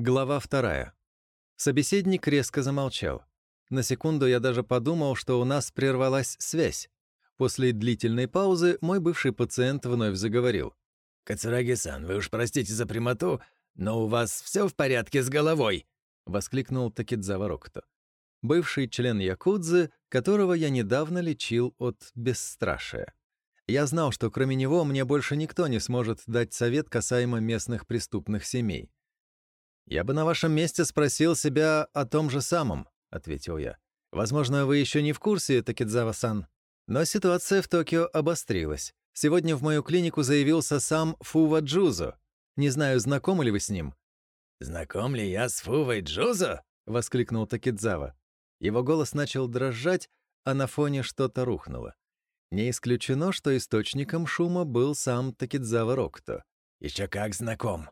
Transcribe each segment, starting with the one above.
Глава вторая. Собеседник резко замолчал. На секунду я даже подумал, что у нас прервалась связь. После длительной паузы мой бывший пациент вновь заговорил. «Кацураги-сан, вы уж простите за прямоту, но у вас все в порядке с головой?» — воскликнул Такидзава Рокто. Бывший член Якудзы, которого я недавно лечил от бесстрашия. Я знал, что кроме него мне больше никто не сможет дать совет касаемо местных преступных семей. «Я бы на вашем месте спросил себя о том же самом», — ответил я. «Возможно, вы еще не в курсе, Такидзава-сан, но ситуация в Токио обострилась. Сегодня в мою клинику заявился сам Фува Джузо. Не знаю, знакомы ли вы с ним?» «Знаком ли я с Фувой Джузо?» — воскликнул Такидзава. Его голос начал дрожать, а на фоне что-то рухнуло. Не исключено, что источником шума был сам Такидзава Рокто. «Еще как знаком.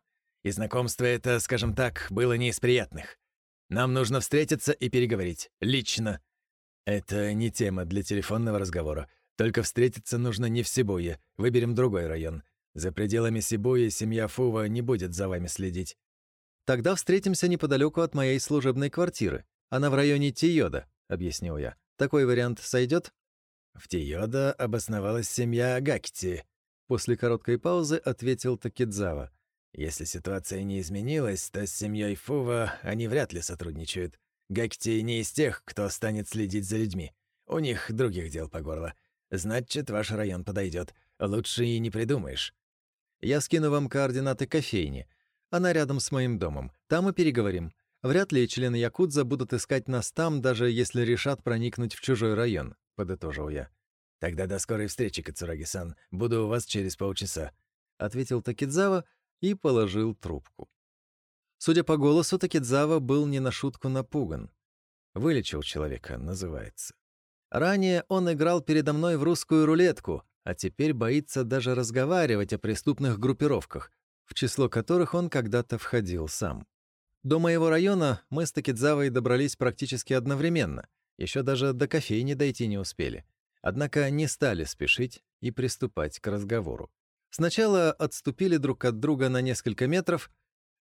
И знакомство это, скажем так, было не из приятных. Нам нужно встретиться и переговорить. Лично. Это не тема для телефонного разговора. Только встретиться нужно не в Сибуе. Выберем другой район. За пределами Сибуи семья Фува не будет за вами следить. Тогда встретимся неподалеку от моей служебной квартиры. Она в районе Тиода, объяснил я. Такой вариант сойдет? В Тиода обосновалась семья Гакти. После короткой паузы ответил Такидзава. Если ситуация не изменилась, то с семьей Фува они вряд ли сотрудничают. Гакти не из тех, кто станет следить за людьми. У них других дел по горло. Значит, ваш район подойдет. Лучше и не придумаешь. Я скину вам координаты кофейни. Она рядом с моим домом. Там и переговорим. Вряд ли члены Якудза будут искать нас там, даже если решат проникнуть в чужой район», — подытожил я. «Тогда до скорой встречи, Кацураги-сан. Буду у вас через полчаса», — ответил Такидзава и положил трубку. Судя по голосу, Такидзава был не на шутку напуган. «Вылечил человека», называется. Ранее он играл передо мной в русскую рулетку, а теперь боится даже разговаривать о преступных группировках, в число которых он когда-то входил сам. До моего района мы с Такидзавой добрались практически одновременно, еще даже до кофейни дойти не успели. Однако не стали спешить и приступать к разговору. Сначала отступили друг от друга на несколько метров,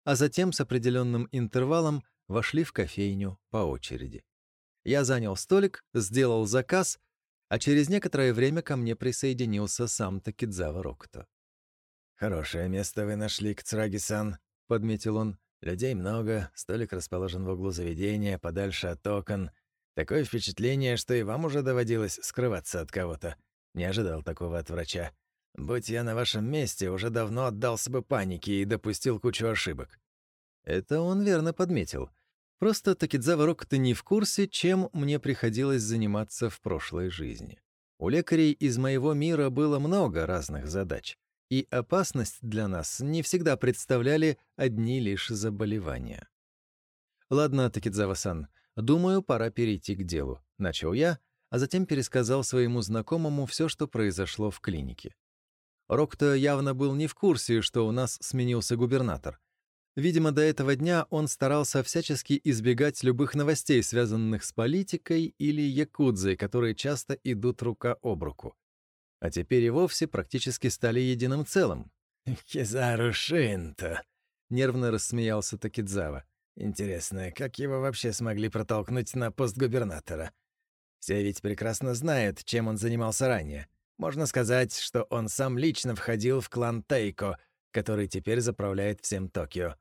а затем с определенным интервалом вошли в кофейню по очереди. Я занял столик, сделал заказ, а через некоторое время ко мне присоединился сам Такидзава Рокто. «Хорошее место вы нашли, Кцраги-сан», — подметил он. «Людей много, столик расположен в углу заведения, подальше от окон. Такое впечатление, что и вам уже доводилось скрываться от кого-то. Не ожидал такого от врача. Будь я на вашем месте, уже давно отдался бы панике и допустил кучу ошибок». Это он верно подметил. Просто Такидзава Рокко не в курсе, чем мне приходилось заниматься в прошлой жизни. У лекарей из моего мира было много разных задач, и опасность для нас не всегда представляли одни лишь заболевания. «Ладно, Такидзава-сан, думаю, пора перейти к делу», — начал я, а затем пересказал своему знакомому все, что произошло в клинике. Рокто явно был не в курсе, что у нас сменился губернатор, Видимо, до этого дня он старался всячески избегать любых новостей, связанных с политикой или якудзой, которые часто идут рука об руку. А теперь и вовсе практически стали единым целым. «Кизару Шинто», — нервно рассмеялся Такидзава. «Интересно, как его вообще смогли протолкнуть на пост губернатора? Все ведь прекрасно знают, чем он занимался ранее. Можно сказать, что он сам лично входил в клан Тейко, который теперь заправляет всем Токио.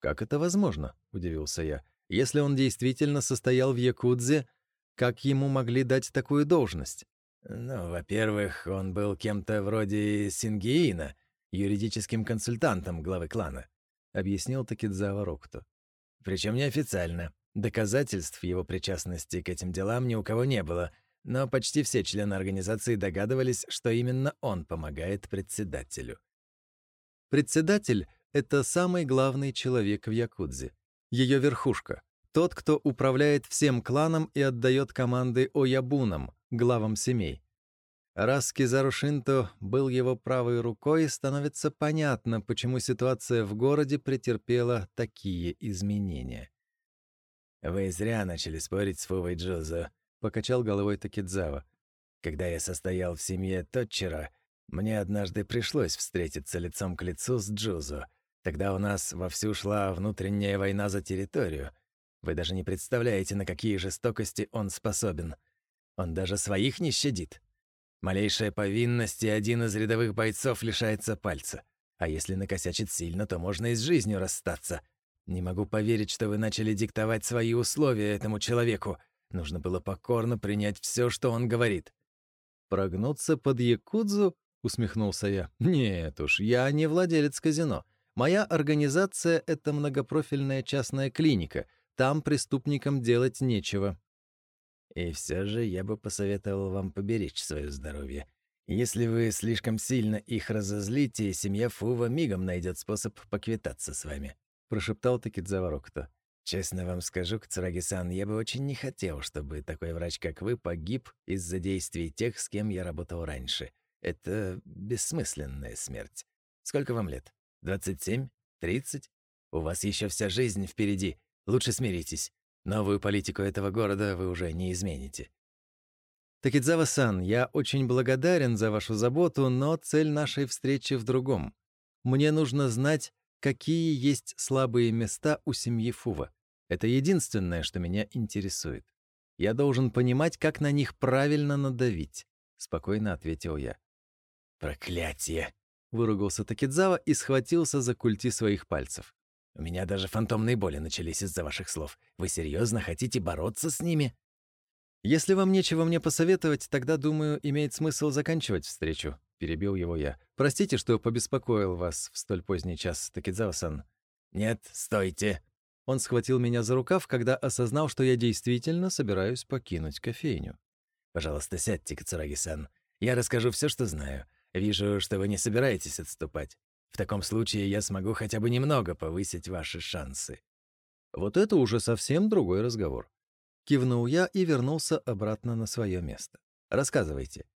«Как это возможно?» — удивился я. «Если он действительно состоял в Якудзе, как ему могли дать такую должность?» «Ну, во-первых, он был кем-то вроде Сингиина, юридическим консультантом главы клана», — объяснил Такидзава Рокто. «Причем неофициально. Доказательств его причастности к этим делам ни у кого не было, но почти все члены организации догадывались, что именно он помогает председателю». Председатель это самый главный человек в Якудзе. Ее верхушка. Тот, кто управляет всем кланом и отдает команды оябунам, главам семей. Раз Кизару Шинто был его правой рукой, становится понятно, почему ситуация в городе претерпела такие изменения. «Вы зря начали спорить с Фувой Джузо», — покачал головой Такидзава. «Когда я состоял в семье Тотчера, мне однажды пришлось встретиться лицом к лицу с Джузо, Тогда у нас вовсю шла внутренняя война за территорию. Вы даже не представляете, на какие жестокости он способен. Он даже своих не щадит. Малейшая повинность, и один из рядовых бойцов лишается пальца. А если накосячит сильно, то можно и с жизнью расстаться. Не могу поверить, что вы начали диктовать свои условия этому человеку. Нужно было покорно принять все, что он говорит. «Прогнуться под якудзу?» — усмехнулся я. «Нет уж, я не владелец казино. Моя организация — это многопрофильная частная клиника. Там преступникам делать нечего». И все же я бы посоветовал вам поберечь свое здоровье. Если вы слишком сильно их разозлите, семья Фува мигом найдет способ поквитаться с вами», — прошептал Такидзава Рокто. «Честно вам скажу, Кацураги-сан, я бы очень не хотел, чтобы такой врач, как вы, погиб из-за действий тех, с кем я работал раньше. Это бессмысленная смерть. Сколько вам лет? 27? 30? У вас еще вся жизнь впереди. Лучше смиритесь. Новую политику этого города вы уже не измените. Такидзава-сан, я очень благодарен за вашу заботу, но цель нашей встречи в другом. Мне нужно знать, какие есть слабые места у семьи Фува. Это единственное, что меня интересует. Я должен понимать, как на них правильно надавить, спокойно ответил я. Проклятие, выругался Такидзава и схватился за культи своих пальцев. У меня даже фантомные боли начались из-за ваших слов. Вы серьезно хотите бороться с ними? «Если вам нечего мне посоветовать, тогда, думаю, имеет смысл заканчивать встречу», — перебил его я. «Простите, что побеспокоил вас в столь поздний час, Такидзава-сан». «Нет, стойте». Он схватил меня за рукав, когда осознал, что я действительно собираюсь покинуть кофейню. «Пожалуйста, сядьте, Кацураги-сан. Я расскажу все, что знаю. Вижу, что вы не собираетесь отступать. В таком случае я смогу хотя бы немного повысить ваши шансы». Вот это уже совсем другой разговор. Кивнул я и вернулся обратно на свое место. Рассказывайте.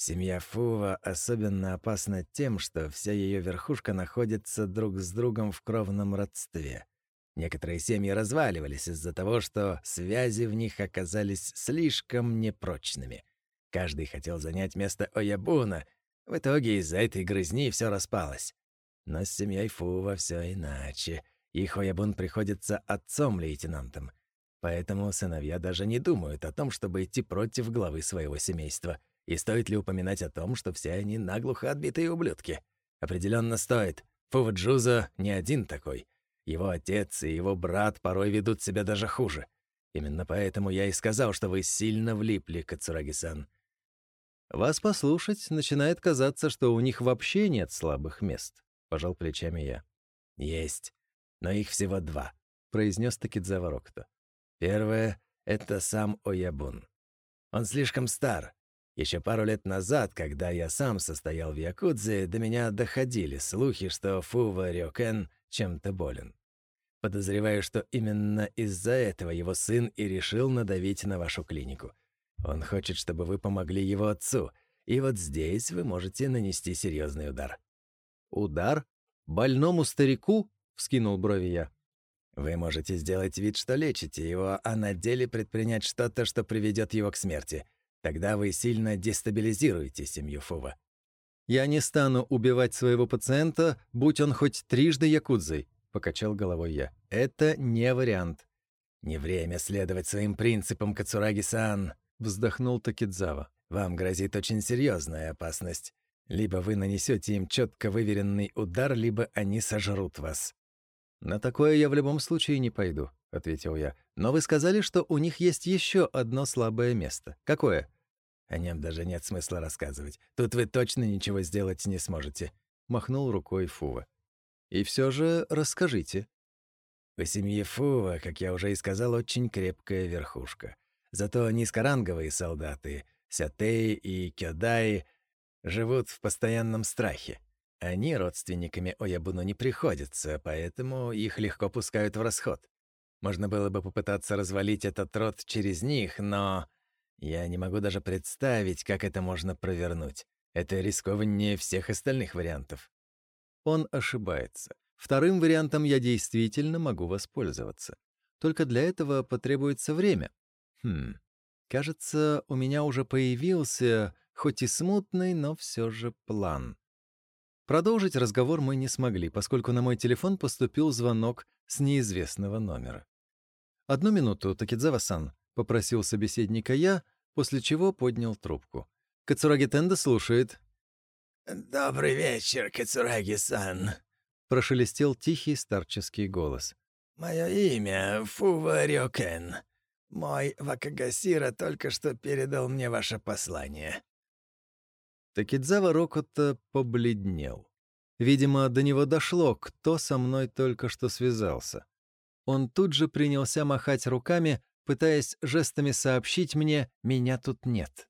Семья Фува особенно опасна тем, что вся ее верхушка находится друг с другом в кровном родстве. Некоторые семьи разваливались из-за того, что связи в них оказались слишком непрочными. Каждый хотел занять место Оябуна. В итоге из-за этой грызни все распалось. Но с семьей Фува все иначе. Их Оябун приходится отцом-лейтенантом. Поэтому сыновья даже не думают о том, чтобы идти против главы своего семейства. И стоит ли упоминать о том, что все они наглухо отбитые ублюдки? Определенно стоит. Фуваджуза не один такой. Его отец и его брат порой ведут себя даже хуже. Именно поэтому я и сказал, что вы сильно влипли, Кацураги-сан. Вас послушать начинает казаться, что у них вообще нет слабых мест, пожал плечами я. Есть, но их всего два, произнес Такидзава Рокто. Первое — это сам Оябун. Он слишком стар. Еще пару лет назад, когда я сам состоял в Якудзе, до меня доходили слухи, что Фува Рёкен чем-то болен. Подозреваю, что именно из-за этого его сын и решил надавить на вашу клинику. Он хочет, чтобы вы помогли его отцу, и вот здесь вы можете нанести серьезный удар». «Удар? Больному старику?» — вскинул брови я. Вы можете сделать вид, что лечите его, а на деле предпринять что-то, что приведет его к смерти. Тогда вы сильно дестабилизируете семью Фува. «Я не стану убивать своего пациента, будь он хоть трижды якудзой», — покачал головой я. «Это не вариант». «Не время следовать своим принципам, Кацураги-сан», — вздохнул Такидзава. «Вам грозит очень серьезная опасность. Либо вы нанесете им четко выверенный удар, либо они сожрут вас. «На такое я в любом случае не пойду», — ответил я. «Но вы сказали, что у них есть еще одно слабое место. Какое?» «О нем даже нет смысла рассказывать. Тут вы точно ничего сделать не сможете», — махнул рукой Фува. «И все же расскажите». У семьи Фува, как я уже и сказал, очень крепкая верхушка. Зато низкоранговые солдаты, Сятей и Кёдай, живут в постоянном страхе. Они родственниками Оябуну не приходятся, поэтому их легко пускают в расход. Можно было бы попытаться развалить этот род через них, но я не могу даже представить, как это можно провернуть. Это рискованнее всех остальных вариантов. Он ошибается. Вторым вариантом я действительно могу воспользоваться. Только для этого потребуется время. Хм, кажется, у меня уже появился, хоть и смутный, но все же план. Продолжить разговор мы не смогли, поскольку на мой телефон поступил звонок с неизвестного номера. «Одну минуту, Такидзава-сан», — попросил собеседника я, после чего поднял трубку. Кацураги Тенда слушает. «Добрый вечер, Кацураги-сан», — прошелестел тихий старческий голос. «Мое имя Фува Рёкен. Мой Вакагасира только что передал мне ваше послание». Такидзава Рокота побледнел. Видимо, до него дошло, кто со мной только что связался. Он тут же принялся махать руками, пытаясь жестами сообщить мне «меня тут нет».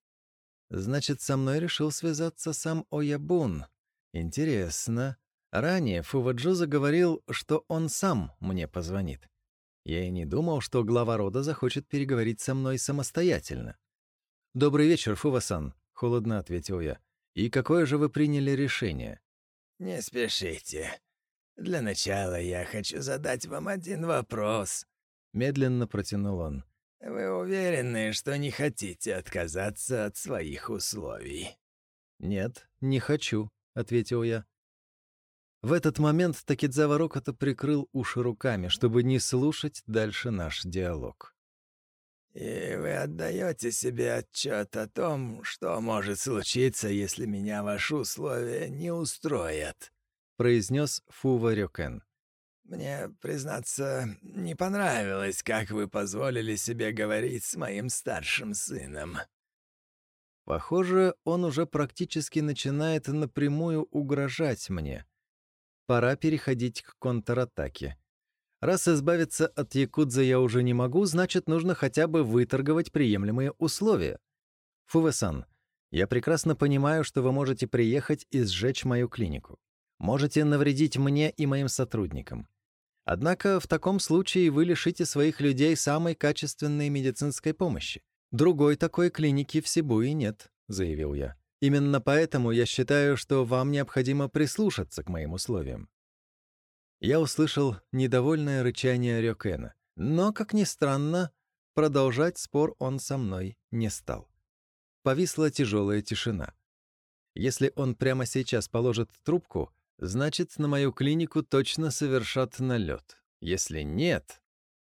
Значит, со мной решил связаться сам Оябун. Интересно. Ранее Фуваджо заговорил, что он сам мне позвонит. Я и не думал, что глава рода захочет переговорить со мной самостоятельно. «Добрый вечер, Фувасан», — холодно ответил я. «И какое же вы приняли решение?» «Не спешите. Для начала я хочу задать вам один вопрос», — медленно протянул он. «Вы уверены, что не хотите отказаться от своих условий?» «Нет, не хочу», — ответил я. В этот момент Такидзава Рокота прикрыл уши руками, чтобы не слушать дальше наш диалог. И вы отдаете себе отчет о том, что может случиться, если меня ваши условия не устроят», — произнес Фува Рёкен. «Мне, признаться, не понравилось, как вы позволили себе говорить с моим старшим сыном». Похоже, он уже практически начинает напрямую угрожать мне. Пора переходить к контратаке. Раз избавиться от якудза я уже не могу, значит, нужно хотя бы выторговать приемлемые условия. Фувесан, я прекрасно понимаю, что вы можете приехать и сжечь мою клинику. Можете навредить мне и моим сотрудникам. Однако в таком случае вы лишите своих людей самой качественной медицинской помощи. Другой такой клиники в Сибуе нет, заявил я. Именно поэтому я считаю, что вам необходимо прислушаться к моим условиям. Я услышал недовольное рычание Рёкена, но, как ни странно, продолжать спор он со мной не стал. Повисла тяжелая тишина. Если он прямо сейчас положит трубку, значит, на мою клинику точно совершат налет. Если нет...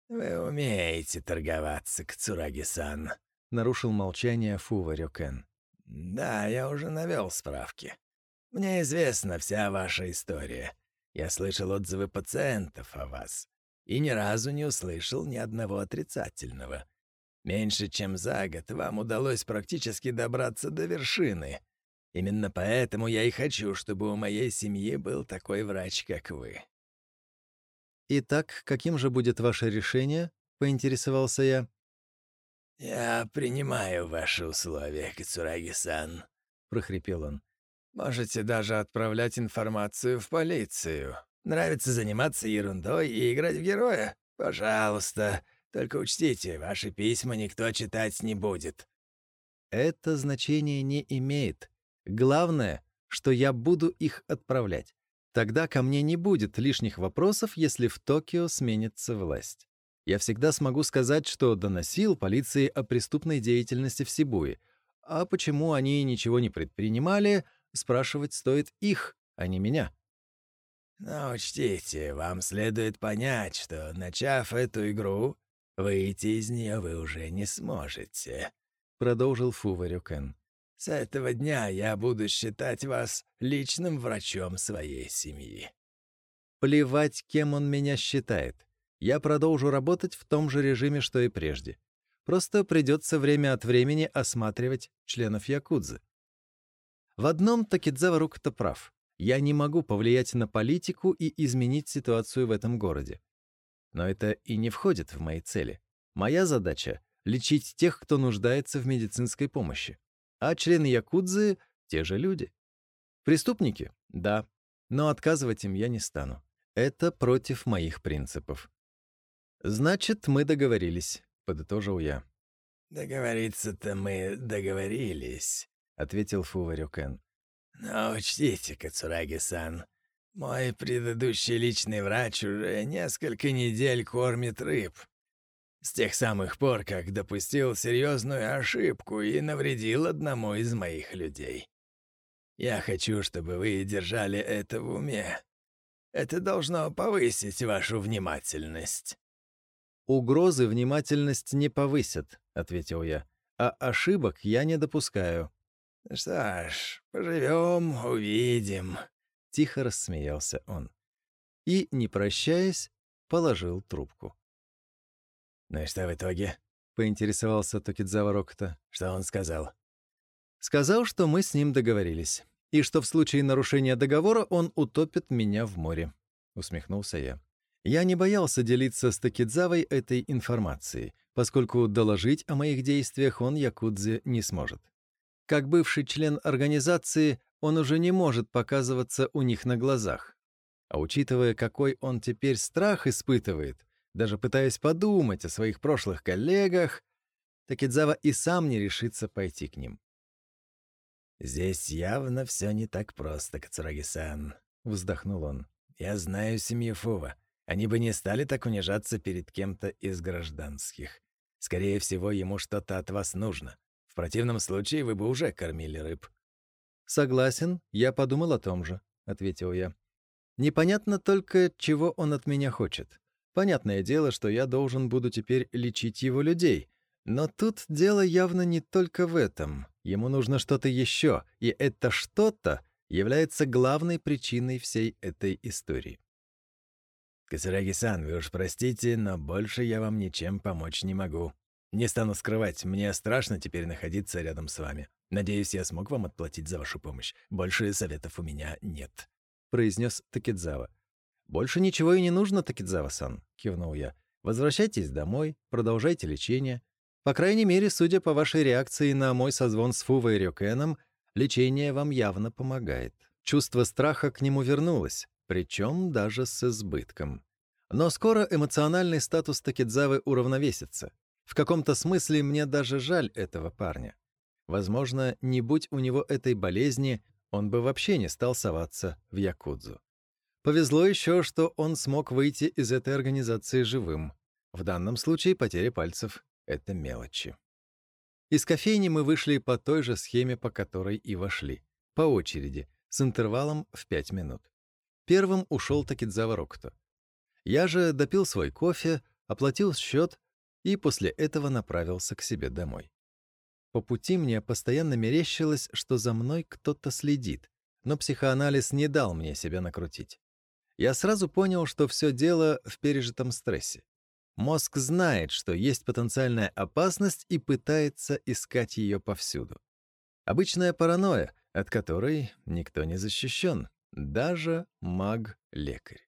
«Вы умеете торговаться, Кцураги-сан», — нарушил молчание Фува Рёкен. «Да, я уже навел справки. Мне известна вся ваша история. Я слышал отзывы пациентов о вас и ни разу не услышал ни одного отрицательного. Меньше чем за год вам удалось практически добраться до вершины. Именно поэтому я и хочу, чтобы у моей семьи был такой врач, как вы». «Итак, каким же будет ваше решение?» — поинтересовался я. «Я принимаю ваши условия, Кацураги-сан», — прохрипел он. Можете даже отправлять информацию в полицию. Нравится заниматься ерундой и играть в героя? Пожалуйста. Только учтите, ваши письма никто читать не будет». Это значение не имеет. Главное, что я буду их отправлять. Тогда ко мне не будет лишних вопросов, если в Токио сменится власть. Я всегда смогу сказать, что доносил полиции о преступной деятельности в Сибуе. А почему они ничего не предпринимали — Спрашивать стоит их, а не меня. Но учтите, вам следует понять, что, начав эту игру, выйти из нее вы уже не сможете», — продолжил Фуварюкен. «С этого дня я буду считать вас личным врачом своей семьи». Плевать, кем он меня считает. Я продолжу работать в том же режиме, что и прежде. Просто придется время от времени осматривать членов Якудзы. В одном Такидзава Рукта прав. Я не могу повлиять на политику и изменить ситуацию в этом городе. Но это и не входит в мои цели. Моя задача — лечить тех, кто нуждается в медицинской помощи. А члены Якудзы — те же люди. Преступники? Да. Но отказывать им я не стану. Это против моих принципов. «Значит, мы договорились», — подытожил я. «Договориться-то мы договорились», ответил Фуварюкен. «Но учтите, Кацураги-сан, мой предыдущий личный врач уже несколько недель кормит рыб. С тех самых пор, как допустил серьезную ошибку и навредил одному из моих людей. Я хочу, чтобы вы держали это в уме. Это должно повысить вашу внимательность». «Угрозы внимательность не повысят», — ответил я. «А ошибок я не допускаю». «Что ж, поживем, увидим», — тихо рассмеялся он. И, не прощаясь, положил трубку. «Ну и что в итоге?» — поинтересовался Токидзава Рокота. «Что он сказал?» «Сказал, что мы с ним договорились, и что в случае нарушения договора он утопит меня в море», — усмехнулся я. Я не боялся делиться с Токидзавой этой информацией, поскольку доложить о моих действиях он Якудзе не сможет. Как бывший член организации, он уже не может показываться у них на глазах. А учитывая, какой он теперь страх испытывает, даже пытаясь подумать о своих прошлых коллегах, Такидзава и сам не решится пойти к ним. «Здесь явно все не так просто, Кацураги-сан», — вздохнул он. «Я знаю семью Фува. Они бы не стали так унижаться перед кем-то из гражданских. Скорее всего, ему что-то от вас нужно. Противном случае вы бы уже кормили рыб». «Согласен, я подумал о том же», — ответил я. «Непонятно только, чего он от меня хочет. Понятное дело, что я должен буду теперь лечить его людей. Но тут дело явно не только в этом. Ему нужно что-то еще, и это что-то является главной причиной всей этой истории». «Касараги-сан, вы уж простите, но больше я вам ничем помочь не могу», не стану скрывать, мне страшно теперь находиться рядом с вами. Надеюсь, я смог вам отплатить за вашу помощь. Больше советов у меня нет», — произнес Такидзава. «Больше ничего и не нужно, Такидзава-сан», — кивнул я. «Возвращайтесь домой, продолжайте лечение. По крайней мере, судя по вашей реакции на мой созвон с Фувой и Рюкеном, лечение вам явно помогает». Чувство страха к нему вернулось, причем даже с избытком. Но скоро эмоциональный статус Такидзавы уравновесится. В каком-то смысле мне даже жаль этого парня. Возможно, не будь у него этой болезни, он бы вообще не стал соваться в Якудзу. Повезло еще, что он смог выйти из этой организации живым. В данном случае потеря пальцев — это мелочи. Из кофейни мы вышли по той же схеме, по которой и вошли. По очереди, с интервалом в пять минут. Первым ушел Такидзава Рокто. Я же допил свой кофе, оплатил счет и после этого направился к себе домой. По пути мне постоянно мерещилось, что за мной кто-то следит, но психоанализ не дал мне себя накрутить. Я сразу понял, что все дело в пережитом стрессе. Мозг знает, что есть потенциальная опасность и пытается искать ее повсюду. Обычная паранойя, от которой никто не защищен, даже маг-лекарь.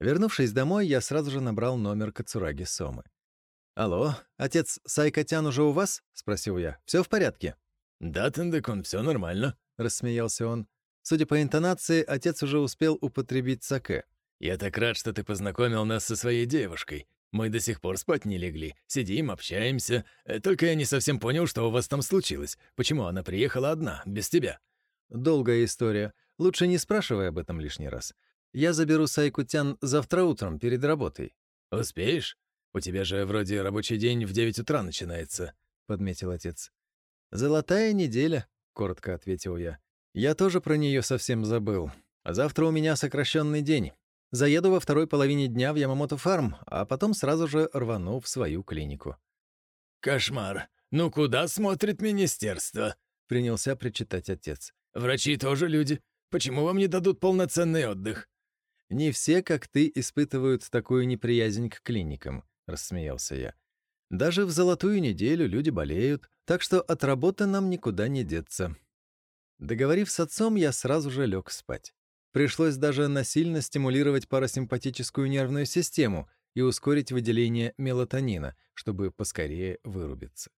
Вернувшись домой, я сразу же набрал номер Кацураги Сомы. «Алло, отец Сайкотян уже у вас?» — спросил я. «Все в порядке?» «Да, Тендекун, все нормально», — рассмеялся он. Судя по интонации, отец уже успел употребить саке. «Я так рад, что ты познакомил нас со своей девушкой. Мы до сих пор спать не легли. Сидим, общаемся. Э, только я не совсем понял, что у вас там случилось. Почему она приехала одна, без тебя?» «Долгая история. Лучше не спрашивай об этом лишний раз. Я заберу Сайкутян завтра утром перед работой». «Успеешь?» «У тебя же вроде рабочий день в девять утра начинается», — подметил отец. «Золотая неделя», — коротко ответил я. «Я тоже про нее совсем забыл. Завтра у меня сокращенный день. Заеду во второй половине дня в Ямамото фарм, а потом сразу же рвану в свою клинику». «Кошмар! Ну куда смотрит министерство?» — принялся причитать отец. «Врачи тоже люди. Почему вам не дадут полноценный отдых?» «Не все, как ты, испытывают такую неприязнь к клиникам», рассмеялся я. Даже в золотую неделю люди болеют, так что от работы нам никуда не деться. Договорив с отцом, я сразу же лег спать. Пришлось даже насильно стимулировать парасимпатическую нервную систему и ускорить выделение мелатонина, чтобы поскорее вырубиться.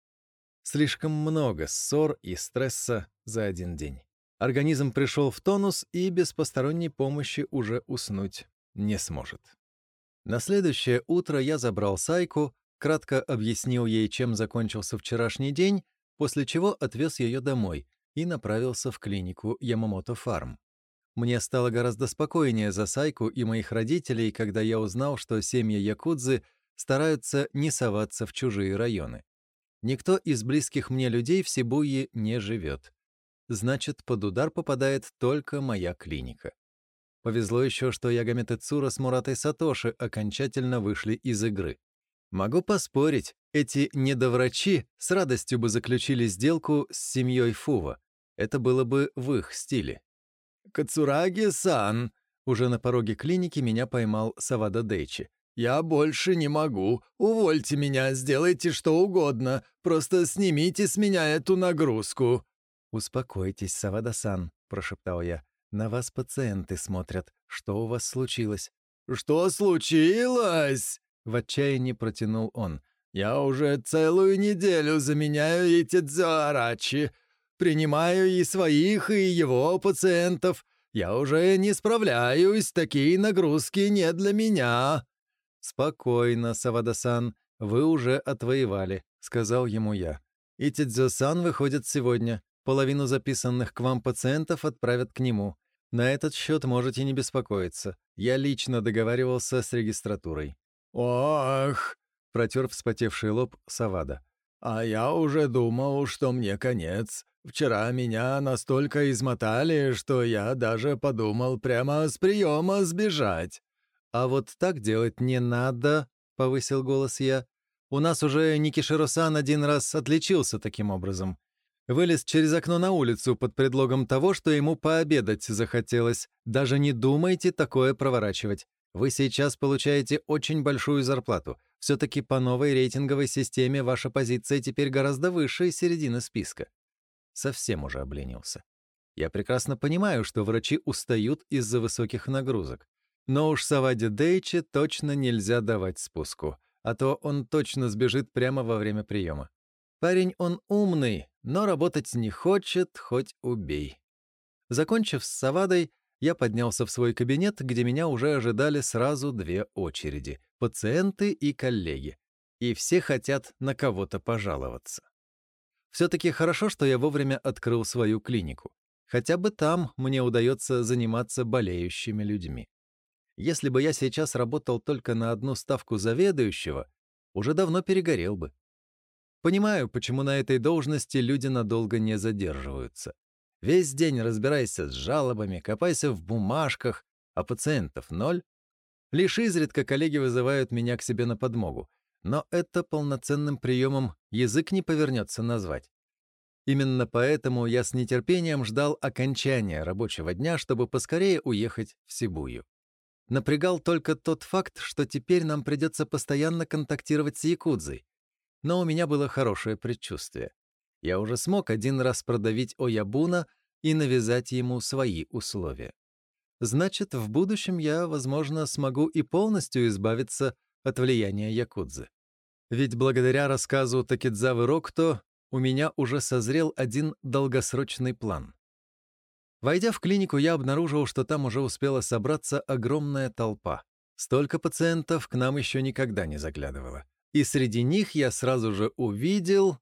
Слишком много ссор и стресса за один день. Организм пришел в тонус и без посторонней помощи уже уснуть не сможет. На следующее утро я забрал Сайку, кратко объяснил ей, чем закончился вчерашний день, после чего отвез ее домой и направился в клинику Ямамото Фарм. Мне стало гораздо спокойнее за Сайку и моих родителей, когда я узнал, что семьи Якудзы стараются не соваться в чужие районы. Никто из близких мне людей в Сибуе не живет. значит, под удар попадает только моя клиника. Повезло еще, что Ягами Тецура с Муратой Сатоши окончательно вышли из игры. Могу поспорить, эти недоврачи с радостью бы заключили сделку с семьей Фува. Это было бы в их стиле. «Кацураги-сан!» Уже на пороге клиники меня поймал Савада Дейчи. «Я больше не могу. Увольте меня, сделайте что угодно. Просто снимите с меня эту нагрузку». «Успокойтесь, Савада-сан», — прошептал я. «На вас пациенты смотрят. Что у вас случилось?» «Что случилось?» — в отчаянии протянул он. «Я уже целую неделю заменяю эти дзюарачи. Принимаю и своих, и его пациентов. Я уже не справляюсь, такие нагрузки не для меня». «Спокойно, Савадасан, вы уже отвоевали», — сказал ему я. «И Тидзё-сан выходит сегодня. Половину записанных к вам пациентов отправят к нему. На этот счет можете не беспокоиться. Я лично договаривался с регистратурой». «Ох!» — протер вспотевший лоб Савада. «А я уже думал, что мне конец. Вчера меня настолько измотали, что я даже подумал прямо с приема сбежать». «А вот так делать не надо», — повысил голос я. «У нас уже Никиширо-сан один раз отличился таким образом. Вылез через окно на улицу под предлогом того, что ему пообедать захотелось. Даже не думайте такое проворачивать. Вы сейчас получаете очень большую зарплату. Все-таки по новой рейтинговой системе ваша позиция теперь гораздо выше середины списка». Совсем уже обленился. Я прекрасно понимаю, что врачи устают из-за высоких нагрузок. Но уж Саваде Дейче точно нельзя давать спуску, а то он точно сбежит прямо во время приема. Парень он умный, но работать не хочет, хоть убей. Закончив с Савадой, я поднялся в свой кабинет, где меня уже ожидали сразу две очереди — пациенты и коллеги. И все хотят на кого-то пожаловаться. Все-таки хорошо, что я вовремя открыл свою клинику. Хотя бы там мне удается заниматься болеющими людьми. Если бы я сейчас работал только на одну ставку заведующего, уже давно перегорел бы. Понимаю, почему на этой должности люди надолго не задерживаются. Весь день разбирайся с жалобами, копайся в бумажках, а пациентов ноль. Лишь изредка коллеги вызывают меня к себе на подмогу, но это полноценным приемом язык не повернется назвать. Именно поэтому я с нетерпением ждал окончания рабочего дня, чтобы поскорее уехать в Сибую. Напрягал только тот факт, что теперь нам придется постоянно контактировать с Якудзой. Но у меня было хорошее предчувствие. Я уже смог один раз продавить Оябуна и навязать ему свои условия. Значит, в будущем я, возможно, смогу и полностью избавиться от влияния Якудзы. Ведь благодаря рассказу Такидзавы Рокто у меня уже созрел один долгосрочный план. Войдя в клинику, я обнаружил, что там уже успела собраться огромная толпа. Столько пациентов к нам еще никогда не заглядывало. И среди них я сразу же увидел...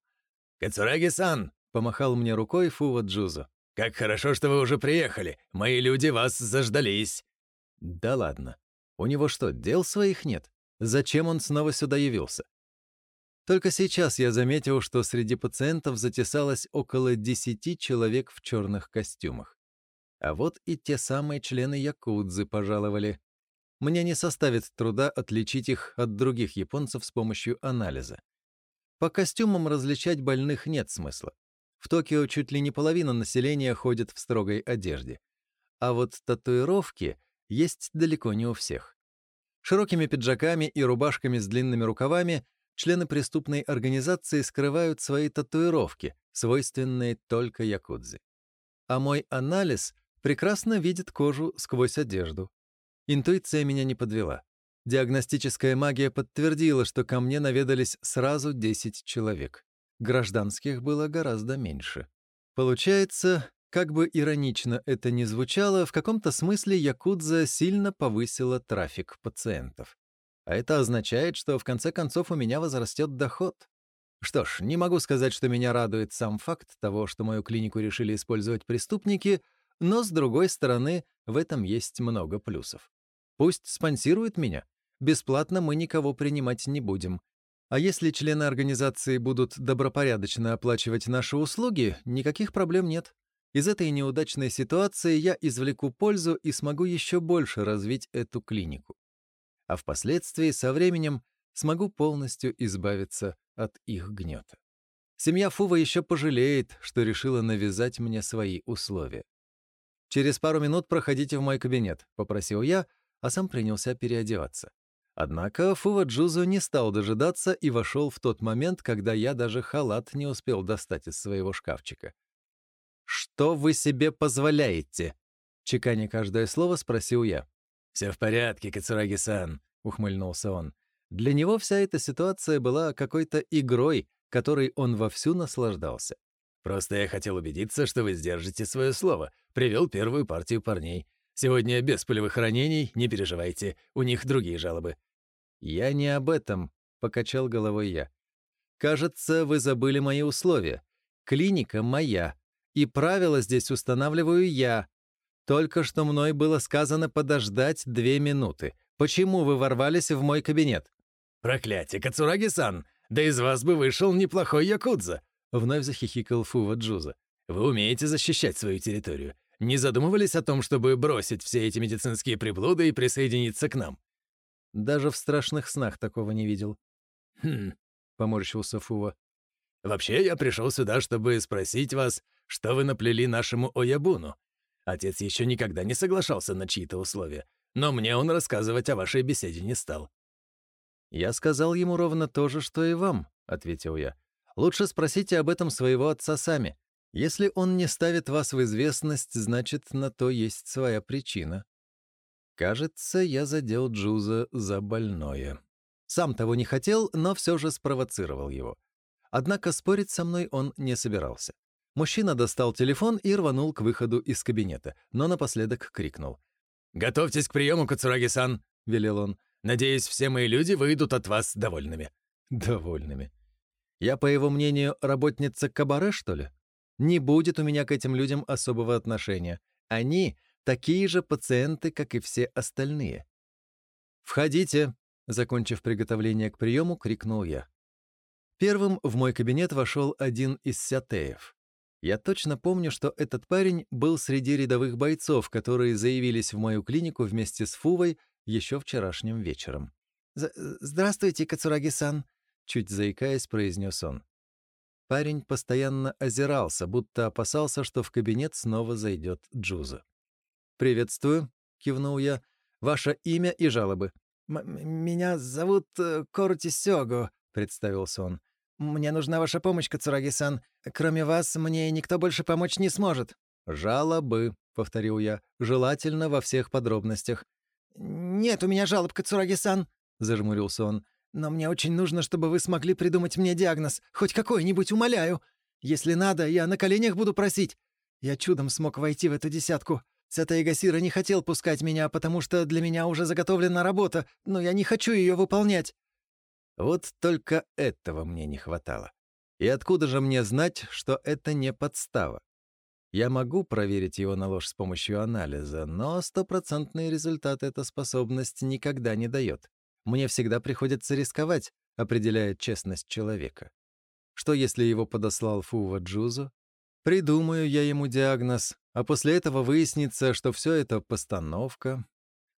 «Кацураги-сан!» — помахал мне рукой Фува Джузо. «Как хорошо, что вы уже приехали! Мои люди вас заждались!» «Да ладно. У него что, дел своих нет? Зачем он снова сюда явился?» Только сейчас я заметил, что среди пациентов затесалось около десяти человек в черных костюмах. А вот и те самые члены Якудзы пожаловали. Мне не составит труда отличить их от других японцев с помощью анализа. По костюмам различать больных нет смысла. В Токио чуть ли не половина населения ходит в строгой одежде. А вот татуировки есть далеко не у всех. Широкими пиджаками и рубашками с длинными рукавами члены преступной организации скрывают свои татуировки, свойственные только якудзе. А мой анализ прекрасно видит кожу сквозь одежду. Интуиция меня не подвела. Диагностическая магия подтвердила, что ко мне наведались сразу 10 человек. Гражданских было гораздо меньше. Получается, как бы иронично это ни звучало, в каком-то смысле Якудза сильно повысила трафик пациентов. А это означает, что в конце концов у меня возрастет доход. Что ж, не могу сказать, что меня радует сам факт того, что мою клинику решили использовать преступники — но, с другой стороны, в этом есть много плюсов. Пусть спонсируют меня. Бесплатно мы никого принимать не будем. А если члены организации будут добропорядочно оплачивать наши услуги, никаких проблем нет. Из этой неудачной ситуации я извлеку пользу и смогу еще больше развить эту клинику. А впоследствии, со временем, смогу полностью избавиться от их гнета. Семья Фува еще пожалеет, что решила навязать мне свои условия. «Через пару минут проходите в мой кабинет», — попросил я, а сам принялся переодеваться. Однако Фува Джузу не стал дожидаться и вошел в тот момент, когда я даже халат не успел достать из своего шкафчика. «Что вы себе позволяете?» Чеканя каждое слово, спросил я. «Все в порядке, Кацураги-сан», — ухмыльнулся он. Для него вся эта ситуация была какой-то игрой, которой он вовсю наслаждался. «Просто я хотел убедиться, что вы сдержите свое слово. Привел первую партию парней. Сегодня без полевых ранений, не переживайте, у них другие жалобы. «Я не об этом», — покачал головой я. «Кажется, вы забыли мои условия. Клиника моя, и правила здесь устанавливаю я. Только что мной было сказано подождать две минуты. Почему вы ворвались в мой кабинет?» «Проклятие, Кацураги-сан! Да из вас бы вышел неплохой якудза!» Вновь захихикал Фува Джуза. «Вы умеете защищать свою территорию. Не задумывались о том, чтобы бросить все эти медицинские приблуды и присоединиться к нам?» Даже в страшных снах такого не видел. «Хм», — поморщился Фува. «Вообще, я пришел сюда, чтобы спросить вас, что вы наплели нашему Оябуну. Отец еще никогда не соглашался на чьи-то условия, но мне он рассказывать о вашей беседе не стал». «Я сказал ему ровно то же, что и вам», — ответил я. «Лучше спросите об этом своего отца сами. Если он не ставит вас в известность, значит, на то есть своя причина». Кажется, я задел Джуза за больное. Сам того не хотел, но все же спровоцировал его. Однако спорить со мной он не собирался. Мужчина достал телефон и рванул к выходу из кабинета, но напоследок крикнул. «Готовьтесь к приему, Кацураги-сан!» — велел он. «Надеюсь, все мои люди выйдут от вас довольными». «Довольными. Я, по его мнению, работница кабаре, что ли? Не будет у меня к этим людям особого отношения. Они такие же пациенты, как и все остальные. «Входите!» — закончив приготовление к приему, крикнул я. Первым в мой кабинет вошел один из сятеев. Я точно помню, что этот парень был среди рядовых бойцов, которые заявились в мою клинику вместе с Фувой еще вчерашним вечером. «Здравствуйте, Кацураги-сан», — чуть заикаясь, произнес он. Парень постоянно озирался, будто опасался, что в кабинет снова зайдет Джуза. «Приветствую», — кивнул я. «Ваше имя и жалобы». «Меня зовут э, Корти Сёгу», — представился он. «Мне нужна ваша помощь, Кацураги-сан. Кроме вас, мне никто больше помочь не сможет». «Жалобы», — повторил я, — «желательно во всех подробностях». «Нет у меня жалоб, Кацураги-сан», — зажмурился он. «Но мне очень нужно, чтобы вы смогли придумать мне диагноз. Хоть какой-нибудь, умоляю. Если надо, я на коленях буду просить. Я чудом смог войти в эту десятку. Сата Игасира не хотел пускать меня, потому что для меня уже заготовлена работа, но я не хочу ее выполнять». Вот только этого мне не хватало. И откуда же мне знать, что это не подстава? Я могу проверить его на ложь с помощью анализа, но стопроцентный результат эта способность никогда не дает. Мне всегда приходится рисковать, определяя честность человека. Что если его подослал Фува Джузу? Придумаю я ему диагноз, а после этого выяснится, что все это постановка.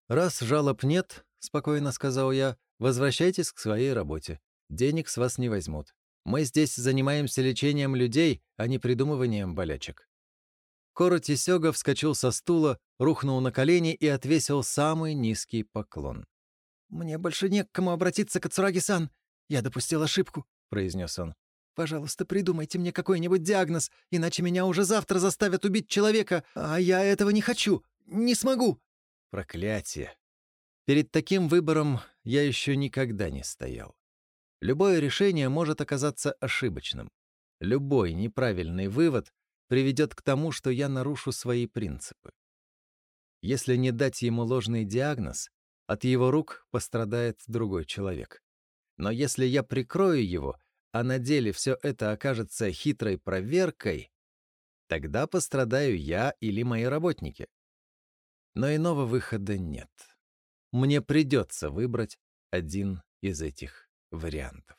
Раз жалоб нет, — спокойно сказал я, — возвращайтесь к своей работе. Денег с вас не возьмут. Мы здесь занимаемся лечением людей, а не придумыванием болячек. Короти Сёга вскочил со стула, рухнул на колени и отвесил самый низкий поклон. «Мне больше не к кому обратиться, Кацураги-сан. Я допустил ошибку», — произнес он. Пожалуйста, придумайте мне какой-нибудь диагноз, иначе меня уже завтра заставят убить человека, а я этого не хочу, не смогу». Проклятие. Перед таким выбором я еще никогда не стоял. Любое решение может оказаться ошибочным. Любой неправильный вывод приведет к тому, что я нарушу свои принципы. Если не дать ему ложный диагноз, от его рук пострадает другой человек. Но если я прикрою его — а на деле все это окажется хитрой проверкой, тогда пострадаю я или мои работники. Но иного выхода нет. Мне придется выбрать один из этих вариантов.